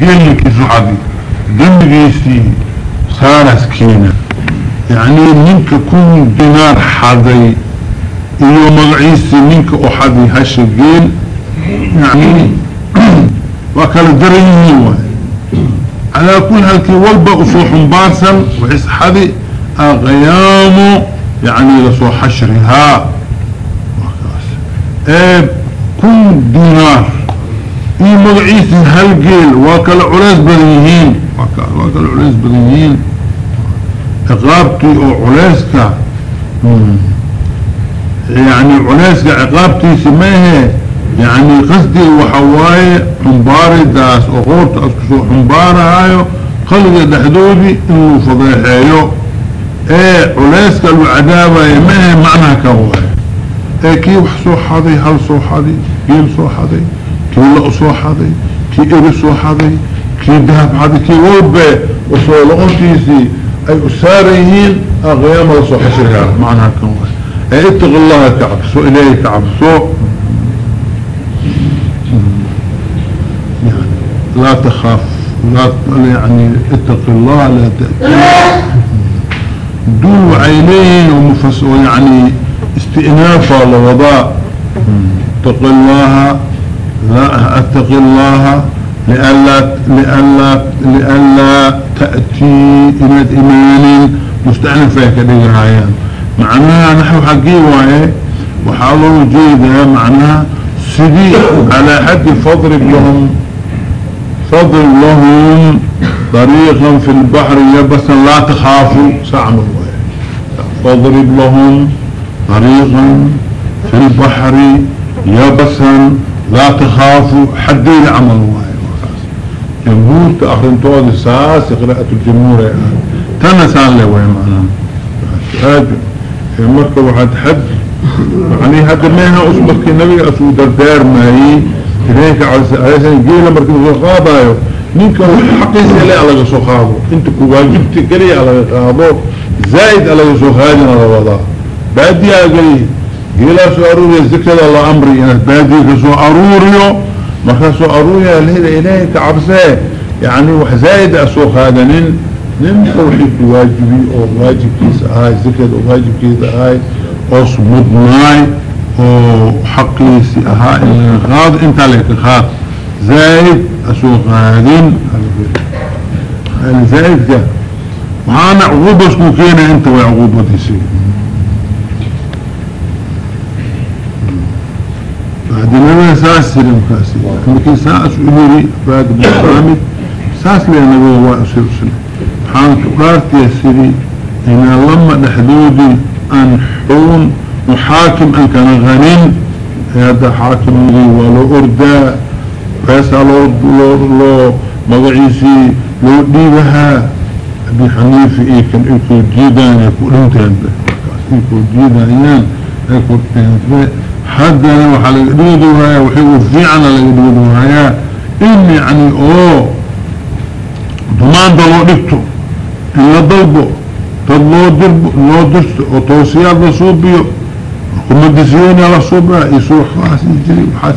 gelinki socdi dembigiisii saaraskiina yacnii ninka kun dinaar xaday iyo magaciisii ninka u xaday hasha geel yani waa kala daran yihiin waay calaa kulli halkii walba u soo xumbaarsan waxisxadi aqyaamu yacnii la soo xashrihaa kun dinaar iyo magaciisa hal geel waa kala culeys badan yihiin. Waa kala culeys badan yihiin. Ciqaabtii oo culeyska hmm, yani culeyska ciqaabtiisa ma ahe yani qasdi waxa waaye xumbaaridaas oo qoorta asku soo qaliga qalliga dhexdoodii inuu fadeexeeyo ee culeyska lu cadaabayo ma ahe macnaha ka waayo ee kii wax soo xaday hal soo xaday geel soo xaday. كي لأ سو حضي كي اري سو حضي كي دهب حضي كي وبه وصو لغنتيسي اي اساريين اغيام سو حشرها معنى كواي اتق الله كعبسو إليه كعبسو يعني لا تخاف لا يعني اتق الله لا تأتي. دو عينين ومفسو يعني استئنافا لوضاء اتق الله لا الله لألا لألا لألا تأتي إلى إيمان مستأنفة كده معناها نحو حقي وايه وحاولوا جيدة معناها سدي على حد فضرب لهم فضرب لهم طريقا في البحر يبسا لا تخافوا. سعموا فضرب لهم طريقا في البحر يبسا لا تخافوا حد العمل جمهور تأخرين طوال ساس قراءة الجمهور تنسان له وين معناه marka waxaad xad yani hadda meeha usmarkii nabiga asuu dardaarmayey ilaahinka calasan geela markii lasoo qaadayo ninka xaqiisa ile alaga soo qaado inta ku waajibta keliya alaga qaado zaaid alaga soo qaadina la wadaa zakada la amri inaad baadiya ka soo aruuriyo markaa soo aruuriya lehda ilaahay ka cabsee yani wax zaaid a soo qaadanin nin توحيد واجبي أو واجب كيس اهاي زكاة أو واجب كيس اهاي أو صمدناي أو حقيسي اهاي غاض انت عليك خاض زايد اسوق هذين زايد جا معانا عقوبة اسمو كينا انت وعقوبة ديسي بعد ما ساس سلم كاسي لكن ساس امري بعد بسامد ساس لنا هو أسير سلم. حان تقارت يسري إن لما نحدودي أن حون محاكم أن كان غنين. هذا حاكم لي ولو أرداء فيسأل لو مضعيسي. لو ديبها. أبي حنيفي إيه كان إيكو جيدان يقول إنتين. إيكو جيدان haddana waxaa laga dhiga dowrayaa waxuu fiicana laga dhiga dowrayaa in yacni oo dumaanta loo dhigto in la dalbo dad loo dirbo loo dirto oo tawsiyaad la suubiyo kumadisiyoona la suubaya isoo waxaas i jiray waxaas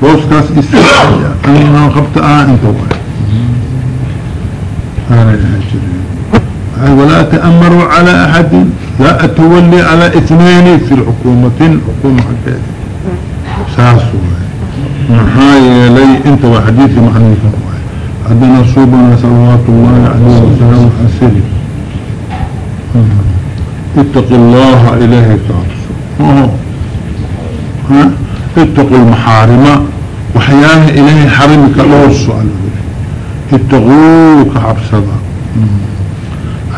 booskaas isqabta ah inta way aanay ahaan jirin ولا تأمروا على أحد؟ لا أتولي على اثنين في الحكومة حكومة حكاية ساسوا محايا لي أنت وحديثي محنيفا عندنا صوبنا صلوات الله عليه وسلم حسنه اتق الله إليه تعرف ها؟ اتقوا المحارم وحيانه إليه حرمك الله السؤال اتقوك عبسدا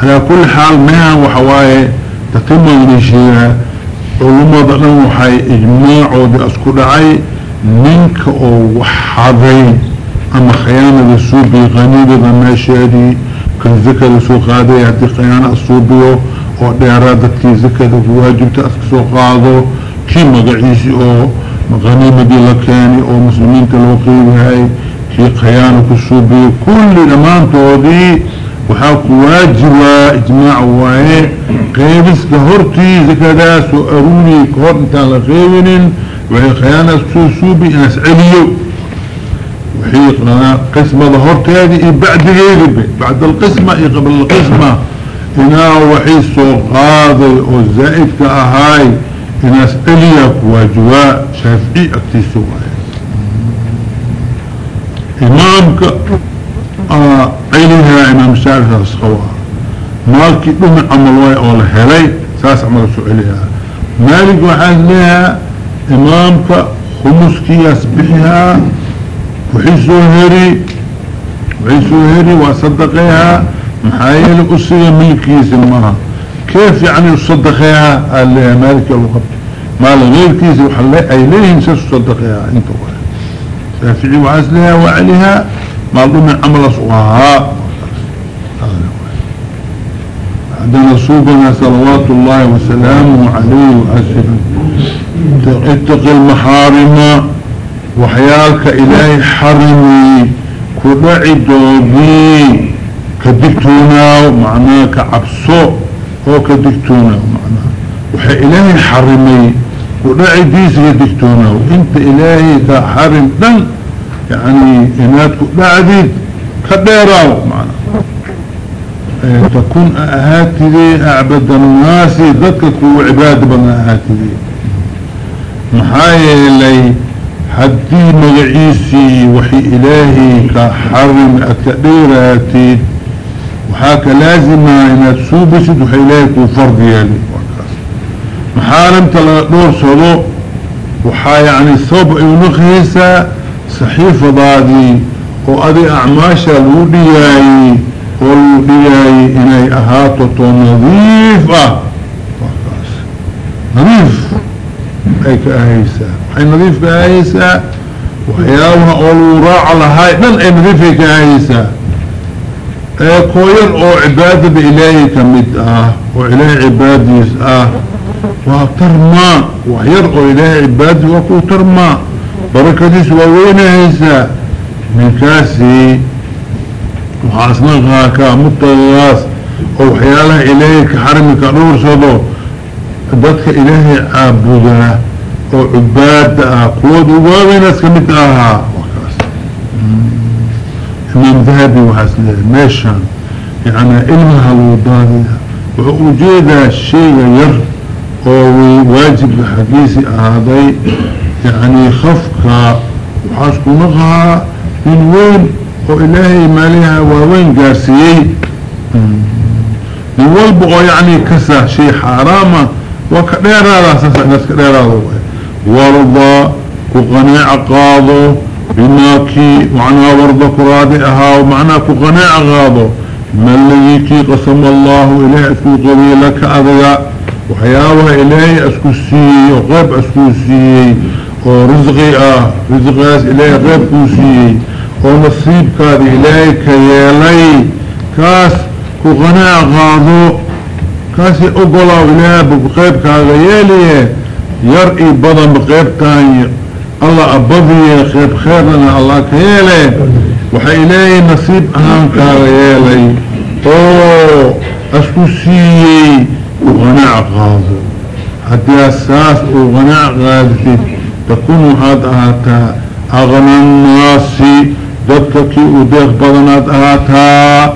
على كل حال ما وحواي تتم النشيرة علماء ضغن وحي إجماع ودي أسكو دعي منك أو وحضي أما خيانة السوبي غنيبة بماشيادي كان ذكر سوق هذا يهدي خيانة ديارادت كي ذكر واجب تأسك سوق هذا كي مقعيسي أو غنيمة دي لكاني أو مسلمين تلوقي هاي. كي خيانة السوبي كل أمان تودي. وحاك واجبة إجماع واي قيبس كهورتي ذكر سو أروني كهور انتان لغيبن وهي خيانة السوبي ناس عليو. وحي قسمة ظهرت هذه بعد غيري بعد القسمة قبل القسمة. إنا وحي سوقاضي والزائد كأهاي إناس إليك وجواء شافعي أكتسوا إمامك آه عينها إمام شافعي أصخوها مالكي دم عمل واي أولا هلي ساس عمل سؤالها مالك وحاز لها إمامك خمسكي يسبحها وحيسو هري وحيسو هري وصدقها محايل أسية ملكي سمها. كيف يعني الصدقها قال لها مالك الوقت ما لغير كيس وحلي أي ليه نسى الصدقها أنت شافعي وعزلها وعليها ضمن عمل صغاها عندنا صوبنا صلوات الله وسلامه عليه وأسفل اتق المحارم وحيالك إلهي حرمي. كدعي دوبي كدكتونا معناه كعبسو. هو كدكتونا معناه وحي إلهي حرمي. كدعي ديس كدكتونا. وإنت إلهي كحرم دن يعني إنات كدعي كديراو معناه تكون أهاتي أعبد الناس ذكك وعباد بنا أهاتي محايا إلي حدي مغعيسي وحي إلهي كحرم أكديراتي وحاك لازم إن تسوبسد وحي إلهي كفرد يالي محارم تلا دور صدو وحا يعني صحيفة ضادي وأدي أعماشا الودياي والودياي إني أهاتو نظيفة نظيف. أي كأهيسا أي نظيف كأهيسا وحياوها أولو راع لهاي. من أي نظيف كأهيسا أي كوير أو عبادة بإلهي كمد آه وإلهي عبادي آه وترمى. وحير أو إلهي عبادي وكو ترمى. barakadiis waa weynahaysaa ninkaasi waxaa isnaqaakaa mutagaas oo waxyaalaha ilaahay ka xarmi ka dhowrsado dadka ilaahay caabudaa oo cubaada ah kuwood ugu haweynaas ka mid ahaa imaam dahabi waxaas leehay meeshaan yacnaa ilmaha lagu daadaya wuxuu u jeedaa shayga yar oo waajibka xaggiisii ahaaday yani khafka waxaas kunaqahaa min weyn oo ilaahay maaliha waaweyn gaarsiiyey min walba oo yani kasa shay xaaraama وكدير هذا أساسا ناس كدير هذا ورضا كقناع قاضو بماكي معنى ورضا كرادئها ومعنى كقناع قاضو ما الذي قسم الله إليه أسكو قبيلك أذيا وحياوها إليه أسكو السيي وغيب أسكو السيي ورزقي آه. رزقي إليه غيب كوسيي ونصيب كاد إليه كيالي كاس كقناع قاضو كاسي أقولا ولا بقيب كاغيالي يرئي بضن بقيب تاني الله أبضي خيب خيرنا الله كيالي وحي إلهي نصيب أهم كاغيالي اوه اسكسي وغناع غاضي حتى أساس وغناع غاضي. تكون هذا أغنى الناس ذاتك وديخ بضنات أهاتا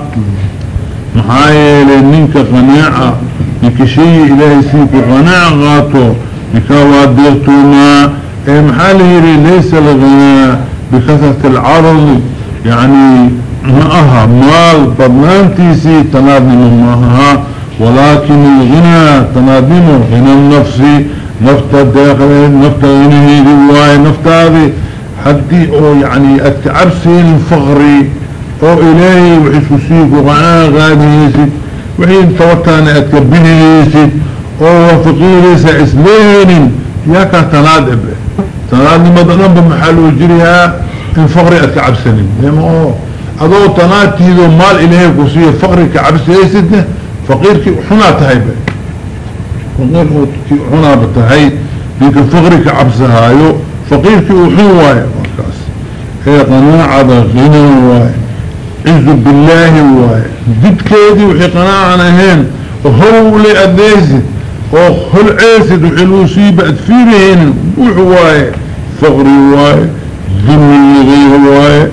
محايا نينك قناعة نينك شيء إلهي سيك قناعة غاطو نكا واديرتونا اي محاله ليس لغناء بكثرة العرض. يعني معها مال بضنانتيسي تنادم معها ولكن الغنى تنادم غنى النفس نفط الداخل نفط غنيه دواي نفط هذه حدي أو يعني اتعبسين الفغري أو إلهي وحسوسيك وغعان غاديسي وحين توتانا اتكبينيسي أو فقيريسا اسلين ياكا تنادب تنادب مدنان بمحل وجريها ان فقري اتكعبسنين لما أو. أدو تنادتيدو مال إلهي قصية فقري كعبسيسي فقيرك حنا تهيبه فقيرك حنا بتهي لك فقري كعبسهايو فقيرك وحواي هي قناعة غنى واي عز بالله واي دد كيدي وحي قناعنا هين وهو لي أديسد وهل عيسد وحلوسي بعد فيرهن وحواي فغري واي ذمي غيره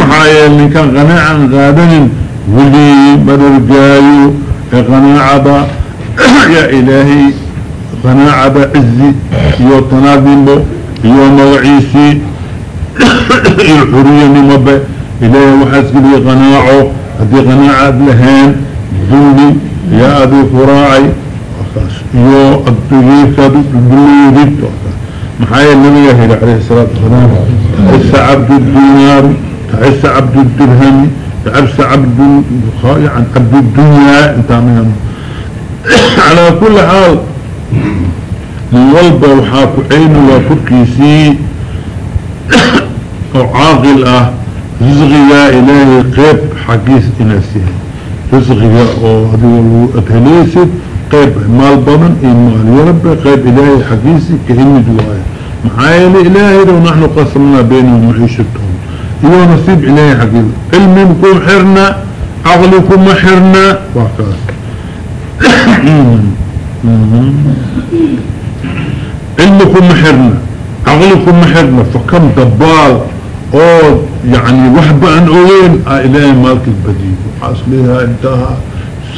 محايا من كان غناعا غادن ولي بدر جايو غناعة يا إلهي غناعة عزي يو تنادمو يو موعيسي. يو حرية نمبه إلهي وحسك لي غناعه هذه غناعة لهين ذنبي يا أبي فراعي. يو أبتغيك بالله محايا النبي عليه الصلاة والسلام. تعس عبد الدينار تعس عبد الدرهم تعس عبد عبد الدنيا انت على كل حال من والبا وحاكو عين وفركيسي وعاقل أه رزقيا إلهي قيب حقيس إناسيه رزقيا وهذه أتهليسد قيب مال بضن إيمان يرب قيب إلهي حقيسي كهن دوايا معايا إلهي لو نحن قسمنا بينهم معيشتهم إيوه نصيب إلهي حقيقي علمكم حرنا عقلكم حرنا وكذا علمكم محرنا عقلكم محرنا فكم دبال أو يعني وحبة عن أوين إلهي مالك البديل اصلها انتهى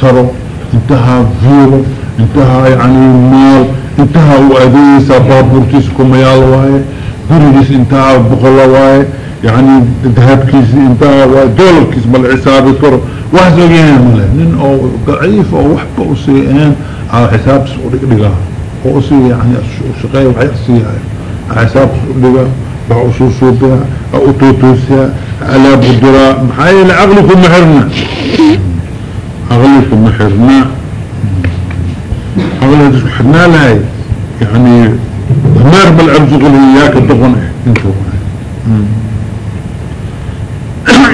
سرو انتهى فيرو انتهى يعني مال انتهى واديسة بابورتيسكم يا الله قريس انتهى بخلا واي يعني ذهب كيس انتهى ودولار كيس بالعساب كر واحد زوجين مله نين أو ضعيف أو وحبة اسيئين على حساب سعودي لغا أو اسي يعني الشقاية وحي اسيئة على حساب سعودي لغا بعصوصو بها أو توتوسيا على بدراء محايا لعقلكم محرنا عقلكم محرنا عقلكم محرنا لهاي يعني دمار بالعرض قلوا إياك الدقنة انتو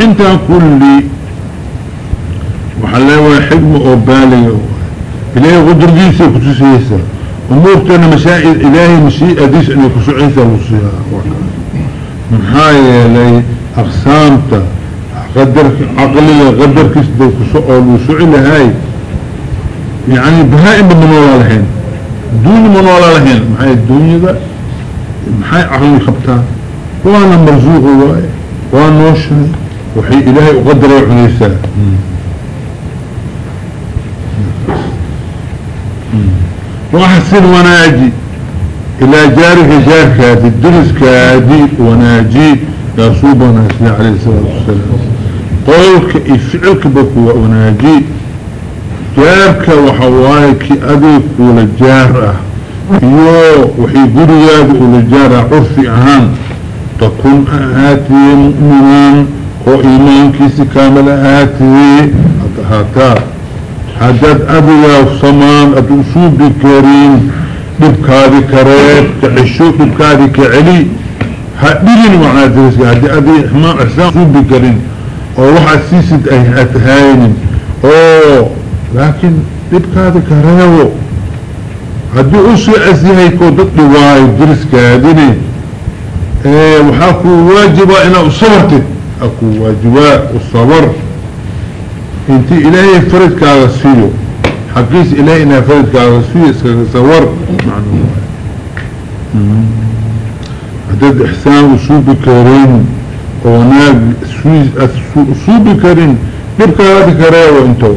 إنت كل alle waa xikma oo baaliya ilaahay qudradiisa ay kutusaysaa umuurtana masaa-il ilaahay mashiicadiisa inay ku socaysaa wusiyaa maxaa yeelay aqsaamta qadarka caqliga qadarkiisa day kuso oo luu soci lahaay yani bahaa-imba ma noolaa lahayn. Duunya ma noolaa lahayn. Maxay duunyada maxay caqliga qabtaa? Waana marsuuqa waaye. Waa nooshay waxay ilaahay uqadaray cunaysaa. وأحسن وناجي. إلى جارك جارك الدرس كادي وناجي. يصوبنا سيدي عليه الصلاة والسلام قولك إفعلك بكو وناجي. جارك وحوايك أديك ولجارة يو وحي قرياد ولجارة عرفي أهان تكون آتي مؤمنين haddaad adigaa samaan ad usuubi karin dhibkaadi kareeb ka cesho dhibkaadi ka celi ha dhigin macaadiriska haddii adig ixmaan ixsaan usuubi karin oo waxaad siisid adhaynin oo laakiin dhibkaadi ka reebo haddii u sii asyahay koo dad dhiwaayo diriskaadini waxaa kuu waajibaa inaad usabartid a kuu waajibaa usabr انت إلهي فرد كاغسيو حقيس إلهي إنا فرد كاغسيو معنى عدد إحسان وصوب كريم وناق صوب كريم ببكى هذا كريه وانتو؟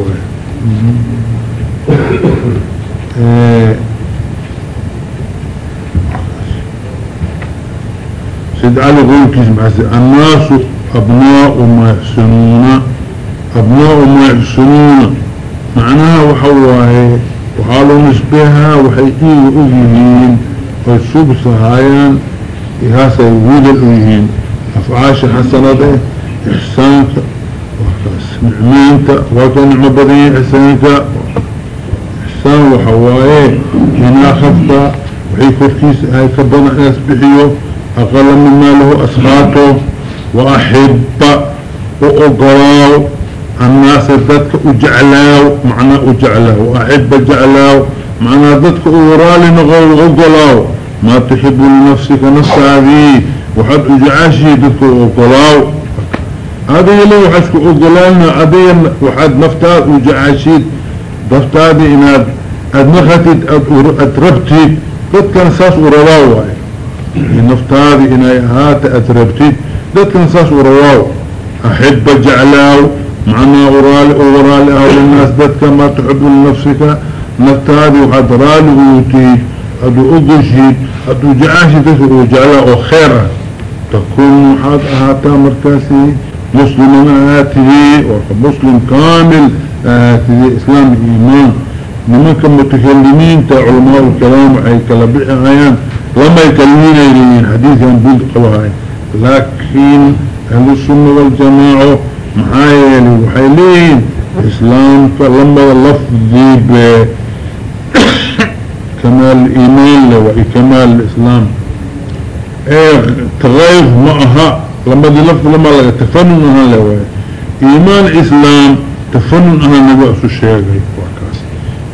سيد علي قولكيس الناس أبناء ما يحسنون أبناء ما يحسنون معناها وحواه وحالوا نسبها وحيئيه أجيهين والسوب صهايان إهاسا يوجد الأجيهين أفعاش حسنة إحسانك نعمينك وكان نعمبرين إحسانك. إحسان وحواه هنا خفتا وحي فركيس هاي كبنا ناس بحيو أقل مما له أسخاته وأحب وأقراو الناس ذاتك أجعلاو معنى أجعلاو وأحب جعلاو معنى ذاتك أورالي نغو أقلاو ما تحب لنفسك نفس هذه وحد أجعاشي ذاتك أقلاو هذه اللي وحدك أقلالنا هذه وحد نفتاد أجعاشي نفتاد إناد أدنختت أتربتي ذاتك نساس أورالاو نفتاذي إناي هات أتربتي ذات نساس ورواو أحب جعلاو معنا أورالي أورالي أهل الناس ذات ما تحب لنفسك نفتاذي وحد رالي ويتي أدو أقشي أدو جعاشي تسر وجعلاو خيرا تكون محاد أهاتا مركاسي مسلم آته ومسلم كامل آته إسلام إيمان. نمك متكلمين تا علماء الكلام أي كلبع غيان لما يكلمين إليين حديث ينبول قوهاي لكن أهل السنة والجماعة محايا وحيلين إسلام فلما لفظي كمال الإيمان وكمال الإسلام. إيه تغيف معها. لما دي لفظ لما لغا تفنن أها لواي إيمان إسلام تفنن أها نبأس الشيء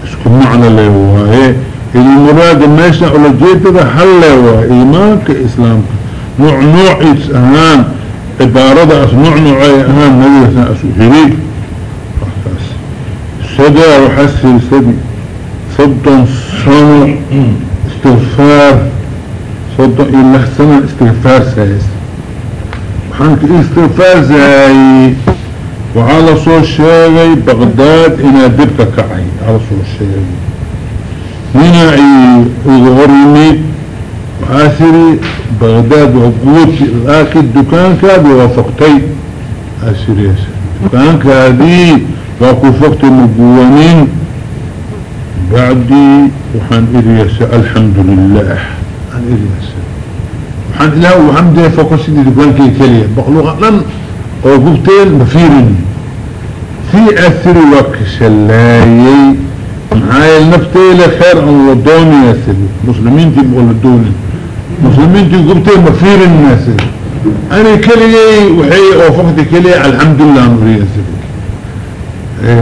اسكو معنى لواي المراد الناشنا ولا جيت ده حل لواي إيمان كإسلام. نوع نوع اهان عبارة اس نوع نوع اهان نبي اسو هريك صدى وحسن سدي صدى صنع استغفار. صدى إلا سنة استغفار سايس. وحانك استغفار زي وعلى صور الشيغي بغداد إنا دبك كعي. على صور الشيغي هنا اي اظهرني وآسري بغداد وقوتي لكن الدكان كاد ووافقتي آسري ياسر الدكان كادي وكفقت مقوانين بعدي وحان إريس الحمد لله عن إريس وحان إله وحمده فوقسي دكان كي كليه بخلوقا لن وقبتين مفيرني في أثر وكسلايي معايا النفتي لخير ودوني يا سيدي مسلمين تبقوا لدوني muslimiintii gubtay ma fiirin naasi ani keligay waxay oofaqti keliya alxamdulilah aan uriyay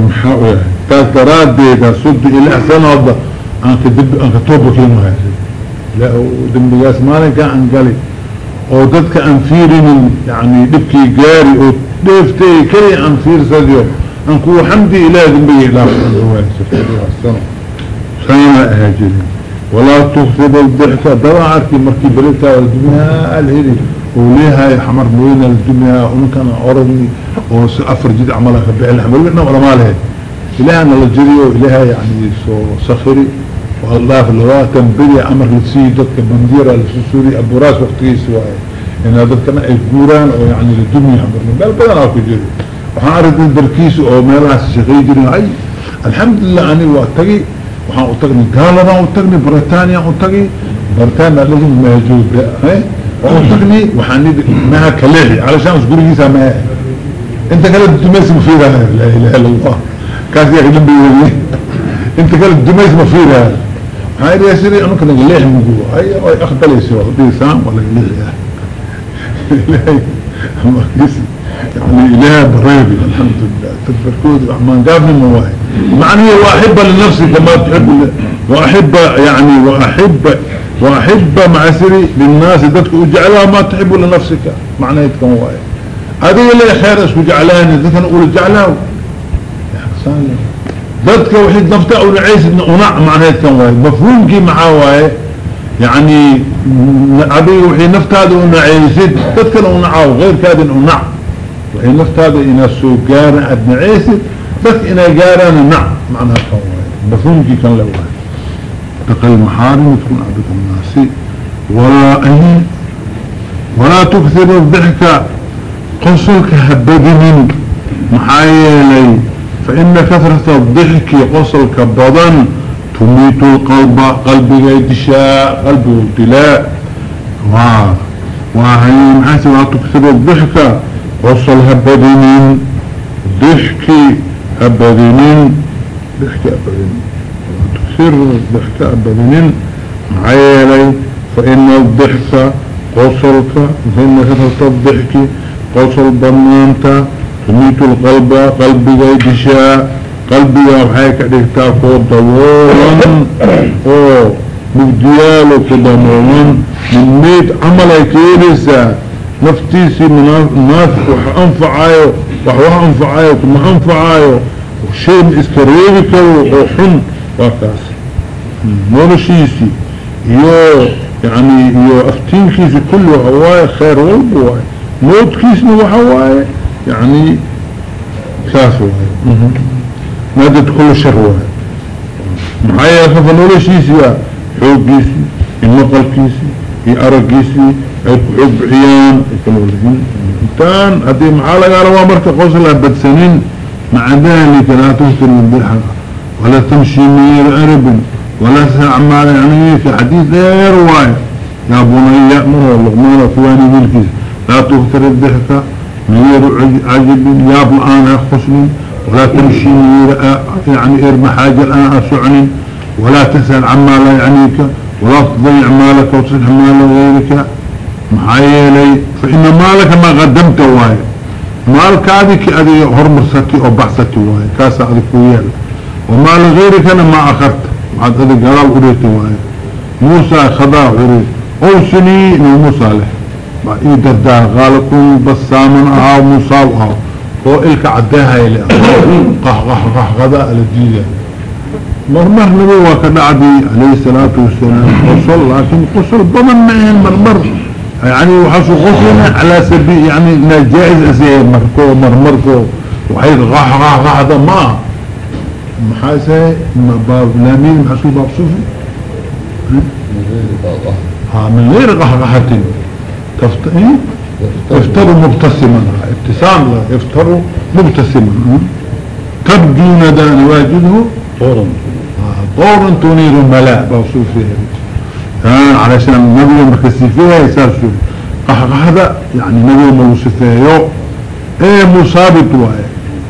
maxaa u yahay? Taas daraaddeeda soddo ilaa sano hadda aan ka db aan ka tooba keeni haysa dembigaas maalinkaa aan gali oo dadka aan fiirinin yani dhibkii gaari oo dheeftay keliya aan fiirsadiyo aan kuwa xamdi ilaah dembigay dhaaf sano. Sanana ahaa jirin walaa tufid اdicfa dawacarkii markii berita dumihaa alheri oo leehay xamar moyna dumihaa unkan oragni oo si afar jid camala ka bixin welbina ulamaa lehe ilaahna la jiriyo ilaaha yani soo sakiri oo aldaaf labaatan beri amar lasiiyo dadka bandira lasusuriy aburaas waktigiisa waaye inaa dadkana ay guuraan oo yani ladumiya amar meel badanaa ku jiri waxaan aragtay darkiisa oo meelahaas shaqey jirin hay alxamdulilah ani waa tagi waxaan u tagnay gaaladaan u tagnay britania u tagay britania lagu maajooda waan u tagnay waxaan nidi maha kaleexi calashaan gurigiisa maha inta kale dumays ma fiiraya laa ilaha illa allah kaas yaa kadambi weye inta kale dumays ma fiiraya waxaan idhi siri anaka naga leexi mugu ay ay aqbalayso dhiisaan waa laga leexi ilahay يعني إله بريبي الحمد لله تفركود الرحمن قابل مواهي معنى وأحب لنفسي كما تحب وأحب يعني وأحب وأحب مع سري للناس ذاتك اجعلها ما تحب لنفسك. معنى يتكم مواهي هذه اللي خير اسكو جعلاني ذاتك نقول جعلاه ذاتك وحيد نفتأ ونعيس ونع معنى يتكم مواهي مفهوم كي معاه يعني أبي وحي نفتاد ونعيسد ذاتك ونعاه غير كاد ونع وحي نفتاد إنا سو قارن أدنى عيسد بس إنا قارن نع معنى مفهوم كي كان لواهي تقل المحارم تكون عبد الناس ولا أي ولا تكثر الضحك. قصلك هبدن محايلي. فإن كثرة الضحك قصلك بضن. تميت القلب قلبي يدشاء قلبه ابتلاء وهي محاسب تكثر الضحك. قصل هبدنين ضحك هبدنين ضحك هبدنين تكثر الضحك هبدنين معايلي فإن الضحك قصلك فإن كثرة الضحك قصل بنانتا تميت القلب قلبي يدشاء قلبي وحيك دكتا فوق دولان أو مبدياله كدموان من ميت naftiisii munaafiq wax anfacaayo wax wax anfacaayo kuma anfacaayo shayna iska reebi karo oo xun waa kaas. Noloshiisii iyo yani iyo aftiinkiisi kulli waxa waaye khayr walba waaye. Moodkiisna waxa waaye yani saas waaye. Maadad kula shar waaye. Maxaa yeele kafa noloshiisii waa xooggiisii iyo maqalkiisii iyo aragiisii عيان. كان هذه محالة قالوا مركا قوصلها بدسنين مع ذلك لا تهتر من بالحق ولا تمشي مير عرب. ولا تعمل يعني في حديث لا رواية يا بني يأمر اللغمان أخواني ملكي لا تهتر الضحكة مير عجب. يا بلآن خسن ولا تمشي مير يعني ارم حاجة الآن أسعني. ولا تسأل عما لا يعنيك ولا تضيع مالك وتصلح مال غيرك. محايلي فإن مالك ما قدمت واي. مالك هذه كأذي هرمرستي أو بحثتي واي. كاسا أذي كويال ومال غيرك أنا ما أخرت وعد أذي قرال قريتي واي. موسى خضاء غريت أوسني إنه موسى له. إيدا دا غالكم بسامن أهاو موسى أهاو هو إلك عداها إلي. قح قح قح غضاء لديدة مرمر نبي وكدعدي عليه الصلاة والسلام. قصل لكن قصل بمن معين مرمر. يعني وحسو قصلنا على سبيل يعني نجائز أسيه مركو مرمركو وحيد غح غح غح هذا ما. محاسة باب لامين محسو باب صوفي ها من غير غحغحة تفتروا يفتروا مبتسما. ابتسام لا يفتروا مبتسما. تبدو ندى نواجده طورا. طورا تنير الملاء بوصوفه كان علشان مركزي فيها يسار شو؟ غحغحة يعني نبي موصفه إيه مصابت وايه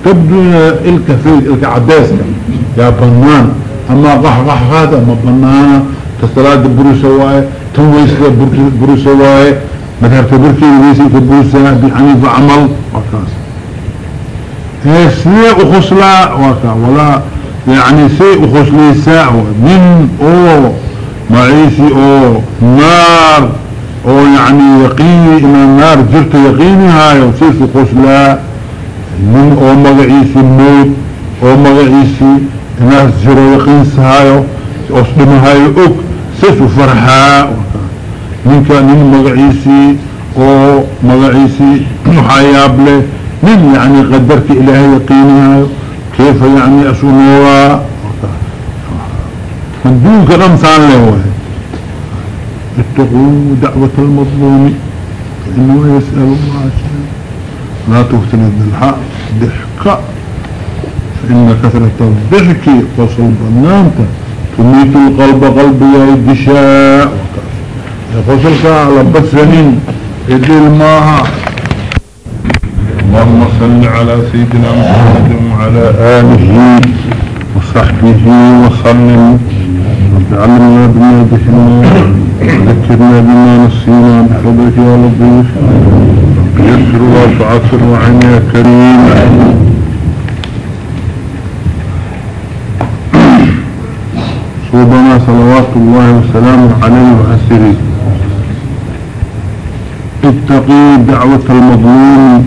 تبدو إلك في إلك عداسك يا بنان. أما غحغح هذا ما بنانا تصلاة بروسواي تنويس بروسواي مدهرت بركي ويسي كبروسا بحنيف عمل وكاس. هي سيء أخصلا وكا ولا يعني سيء أخصلي ساعة. من أو maciisi oo naar oo yani yaqiini inaa naar jirta yaqiinihaayo siisi qoslaa nin oo magaciisi mood oo magaciisi inaas jiro yaqiinsahaayo os dhimahaayo og sisu farxaa. Ninka nin magaciisii oo magaciisii waxaa yaab leh nin yani qadarka ilaahay yaqiinihaayo kayfa yani asu noolaa من دون كلام له اتقوا دعوة المظلوم. فإنه يسأل الله شيء لا تفتن بالحق ضحكة فإن كثرة الضحك وصل بنانته تميت القلب قلب يا الدشاء فصلك على بسنين إدي الماها. اللهم صل على سيدنا محمد وعلى آله وصحبه وسلم. رب علمنا بما جهلنا وذكرنا بما نسينا بفضلك يا لطيف يسر وتعسر وعين كريم صوبنا صلوات الله وسلامه عليه وحسره اتقي دعوة المظلوم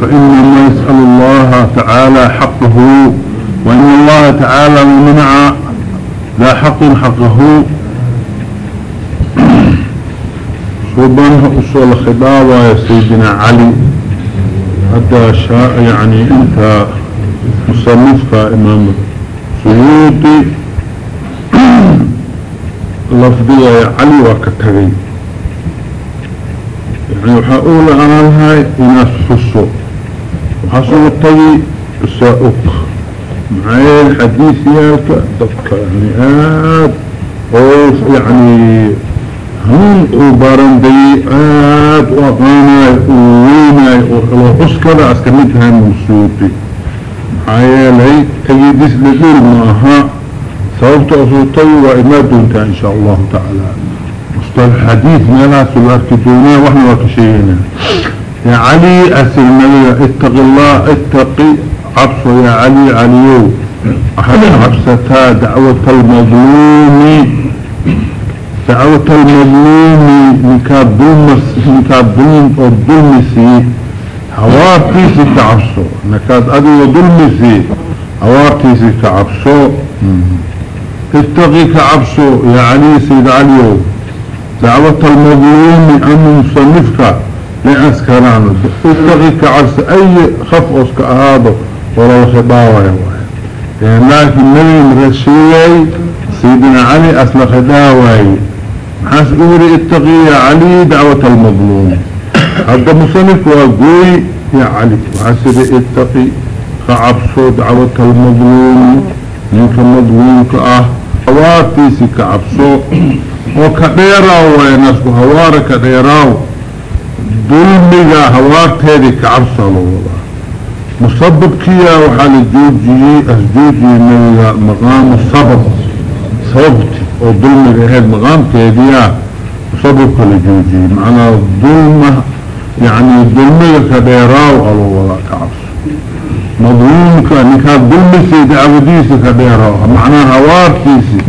فإنما يسأل الله تعالى حقه وإن الله تعالى منع لا حق حقه. صوبانها أصول خطابة يا سيدنا علي. حتى شاء يعني انت مصنفك إمام سيوطي لفظية علي وكتغي يعني وحاول أنا لهاي إناس حسو. وحسو الطي الساؤك معايا الحديث يالك دفك يعني آد قوف يعني هم وبارن دي آد وقانا ووينا وحسكرا أسكرمتها المسوطي معايا لهي تجيديس لدول معها سببت أصوتي وإمادونتا إن شاء الله تعالى. مصطلح حديث ميلا سلوك الدنيا وإحنا وكشينا. يا علي أسر مليا اتق الله اتقي عبصه يا علي عليو. أحد عبستا دعوة المظلوم. دعوة المظلوم نكاد دلمس نكاد دلم الدلمسي هوارتي ستعبسه نكاد أدو دلمسي هوارتي ستعبسه اتقي كعبسو يا علي سيد عليو. دعوة المظلوم أن مصنفك لأسكرانه اتقي كعرس أي خف أسك الخطاوة يعني لكن النبي مرشيي سيدنا علي أصل خداوي حاس أوري اتقي يا علي دعوة المظلوم. هذا مصنف وقوي يا علي وحاسب اتقي كعبسو دعوة المظلوم. منك مظلومك آه هواتيسي كعبسو وكديراو ويناسكو هوارا كديراو ظلمك هوارتيدي كعبسو الله مصبب كيا وحال الجوجي اسجوجي من مقام الصبب صببتي وظلمك هاد مقام تيديا مصبب كالجوجي معنى الظلمة يعني ظلمك كديراو الله كعبسو مظلومك نكاد ظلمسي دعوديسي كديرا معناها هوارتيسي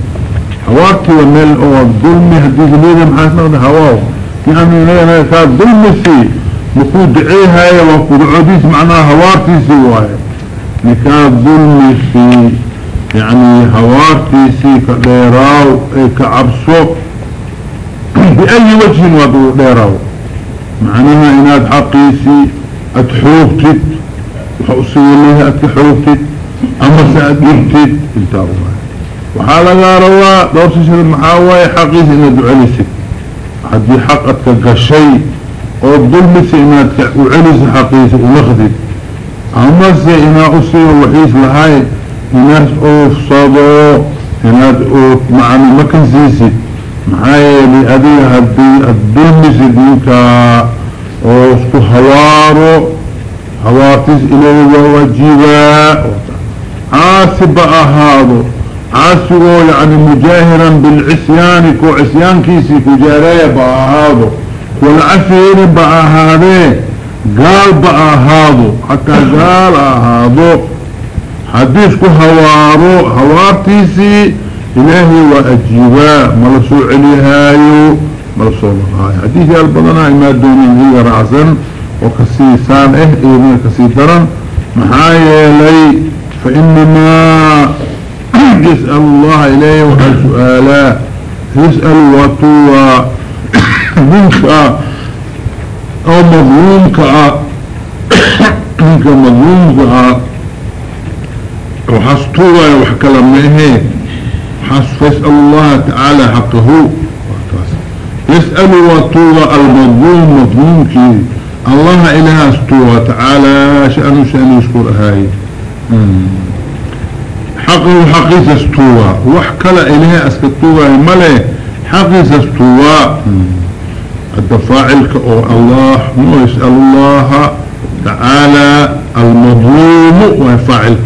هوارتي وميل أو الظلمي هديك ليلة محاسنا هواه يعني لينا كاد ظلمسي مكود دعيها وكود عوديس معناها هوارتيسي واي. نكاد ظلمسي يعني هوارتيسي كديراو كعبسو بأي وجه ودو ديراو. معناها إناد حقيسي اتحوفتت وحوصي لها اتحوفتت أما سأدلتت انت الله وحالا قال الله دور سيشر المحاوية حقيس ان دعاليسك حدي حقتك كشيء. وظلمسي انك وعليس حقيس ونخذت أما سي أنا اصي وحيس لهاي الناس أوف صدو الناس أوف معني مكن سيسي. معايا لأدي هدي الظلمسي ديكا اوسكو هوارو. هواتيس إليه ووجيبا عاسب أهاضو عاسبو يعني مجاهرا بالعسيان كو عسيان كيسي كجارية بأهاضو والعفين بأهاضي قال بأهاضو حتى قال أهاضو حديثكو هوارو هوارتيسي إلهي وأجيبا ملسو عليهايو ملسو الله حديثي البضنا ما دوني هي رأسا وكسيسان إيه إيمان كسيدرا محايا لي فإنما يسأل الله إليه وحال سؤالا يسأل وطوى منك أو مظلومك منك مظلومك وحسطوى وحكلمه حس فاسأل الله تعالى حقه. يسأل وطوى المظلوم مظلومك الله إله استوى تعالى شأنه شأن يشكر هاي حقه حقيس استوى وحكال إله أسكتوى ملي حقيس استوى الدفاعلك أو الله مو يسأل الله تعالى المظلوم وفاعلك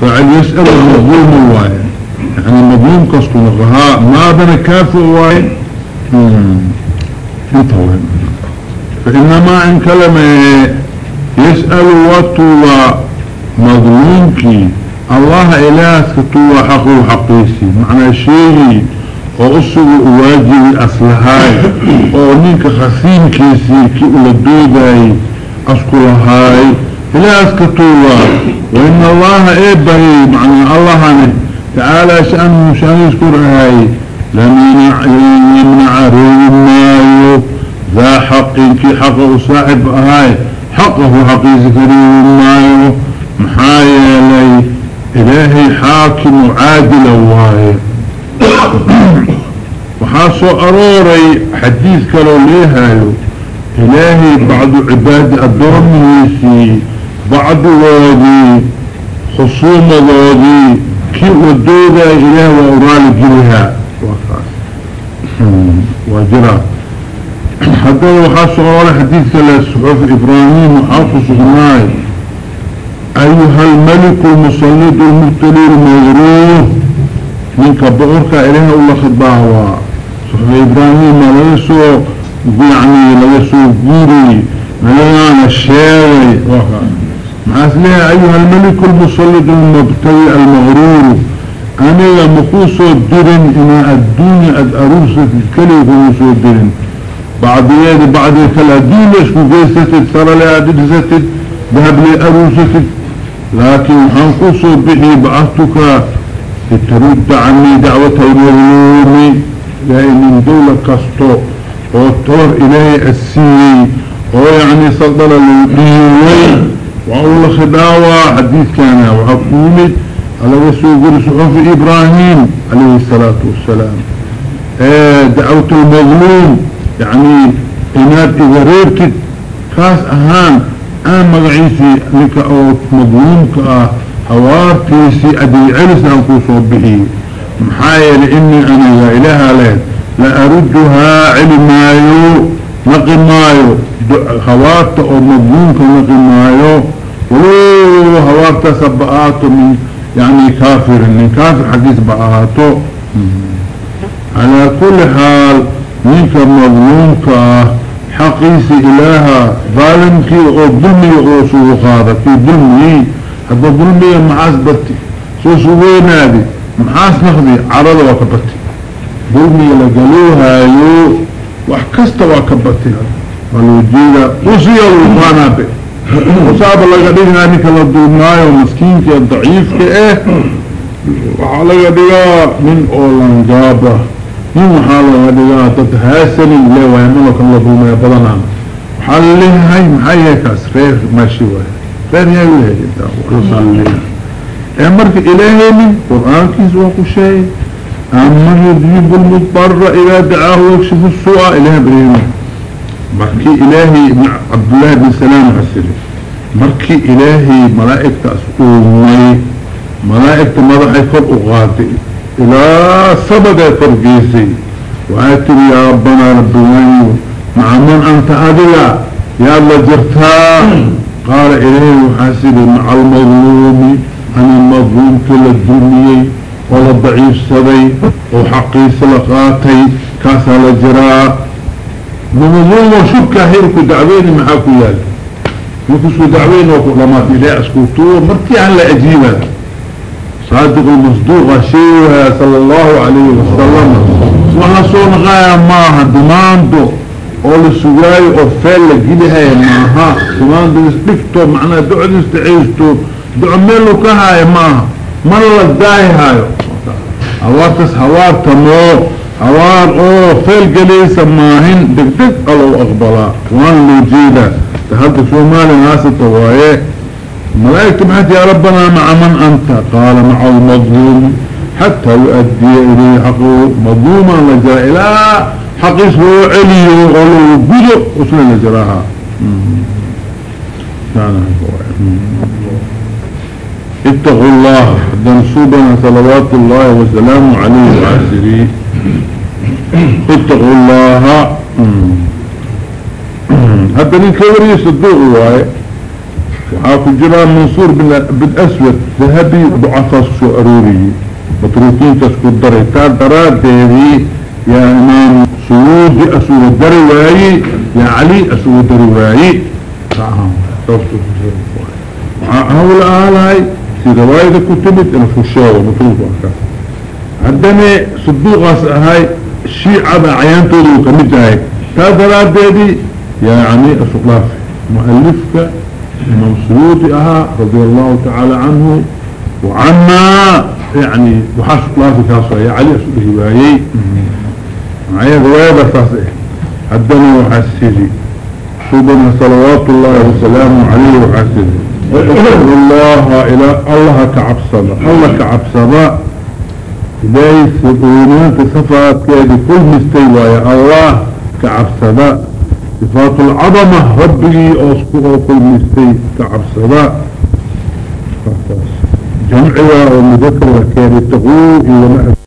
فاعل يسأل المظلوم واي يعني المظلوم كسكو نغها ما بنا كافر واي انت وين؟ فإنما عن كلمة يسأل وطوى مظلومك الله إله كتوى حقه حقيسي معنى شيء وأصل واجب أصلهاي ونينك خسين كيسي كي أولدوداي أسكولهاي إله كتوى وإن الله إبري معنى الله تعالى شأنه شأن يذكر هاي لم يمنع رمايو ذا حق كي حقه صاحب هاي. حقه حقي زكريم مايو محايا لي. إلهي حاكم عادل واي وحاسو أروري حديث كلو ليهايو. إلهي بعض عباد أدوميسي بعض وادي خصومة وادي كي ودودا إله وأرالي جلها وجرات حتى وحاسو على حديث كلا صحف إبراهيم وحافظ غناي أيها الملك المصلد المبتلي المغروه من كبعورك إليها الله خطباه صحف إبراهيم ليسو يعني ليسو جيري مليان الشاري معاسلها أيها الملك المصلد المبتلي المغرور أنا مخوصو الدرن إنا الدنيا أد أروسة الكلي مخوصو الدرن. بعد يد بعد كلا دين اسكو جيستد سر لها دجستد ذهب لي أروستد لكن حنقصوا به بعثتك ترد عني دعوة المظلوم إلهي من دولة كستو وطور إلهي السيي ويعني صدر الديوي وأول خداوة حديث كان وحكولي على رسول صحف إبراهيم عليه الصلاة والسلام. آه دعوت المظلوم يعني إناد إذا ريبتد كاس أهان آن مقعيسي لك أو مظلومك هوارتيسي أدي علس أنكو صوبه محايا لإني أنا لا إله له لأردها علمايو نقمايو. هوارت أو مظلومك نقمايو. ولو هوارت سبقاته من يعني كافر من كافر حديث بقاته على كل حال منك مظلومك حقيسي إلها ظالمك أو ظلمي أو سوخارك ظلمي هذا ظلمي معاس بتي سو سوين هذه محاس نخذي عرض وكبتي ظلمي لقلوها يو وحكست وكبتي والوجيدة وصي الوفانا به وصاب الله قدينا انك لدوناي ومسكينك الضعيف كإيه وحالة قدينا من أولان جابه من وحالة قدينا تتهاسل اللي ويمنك الله دوما بدنا وحالة هاي محايا كاس خير ماشي وهي يا إلهي انت ورسال لنا امرك إلهي من قرآن كيس وقو شيء أمن يجيب المضطر إذا دعاه ويكشف السوء إلهي بريمه مركي إلهي ابن عبد الله بن سلام حسري مركي إلهي ملائكة أسؤومي ملائكة مضحي فرق غاتي إلى سبق فرقيسي وآتر يا ربنا ربنا مع من أنت أدلا يا الله جرتا قال إلهي وحاسبي مع المظلوم عن المظلوم كل الدنيا ولا الضعيف سبي وحقي سلقاتي كاسا لجراء مظلوم وشبكة هيركو دعوين معاكو يالي يكسو دعوين وكلمات إليه أسكوتور مركي عن لأجيبا صادق المصدوق شيئا صلى الله عليه وسلم. وحنا صون غاية ماها oo la sugaayo oo feel la gelihaya maaha. Sumaandadas dhigto macnaha docdiis taceysto duco meel lu ka haayo maaha. Mana la daayahayo hawaartaas hawaar tamoo hawaar oo feel gelaysa maahin. Degdeg oo lagu aqbalaa waana loo jeedaa hadda soomaaliya haasata waaye. Malaa'igta maxaad yaa rabbanaa maca man anta? Qaala maca almadluumi xataa yu-addiya ilayhi xaqu. Madluuman حق اسمه علي وغلو بجو وصل لجراها اتقوا الله دنسوبنا صلوات الله وسلامه عليه وعسره اتقوا الله. هذا كوري يصدقوا واي. وحاكو جرى منصور بن أسود ذهبي ضعفاء سو أروري متروكين تسكو الدري تار دراد ديري يا إمام سعود أسو الدرواي يا علي أسو الدرواي هؤلاء هاي في رواية كتبت إنه فشاوة متروك وحكا عندما صدوق هاي الشيعة عيانتو لو كميت هاي تار دراد ديري يعني أسقلافي مؤلفك إمام سيوطي أها رضي الله تعالى عنه. وعما يعني في كاسوة يا علي بايي معايا رواية بفاسئ حدنا وحسيري سبنا صلوات الله وسلامه عليه وحسيري الله إلى الله كعبصنا الله كعبصنا إلهي سبونات صفات كيدي كل مستوى يا الله كعبصنا صفات العظمة ربي أسكره كل مستي كعبصدا جمعها ومذكرها كان التقوء ومأسك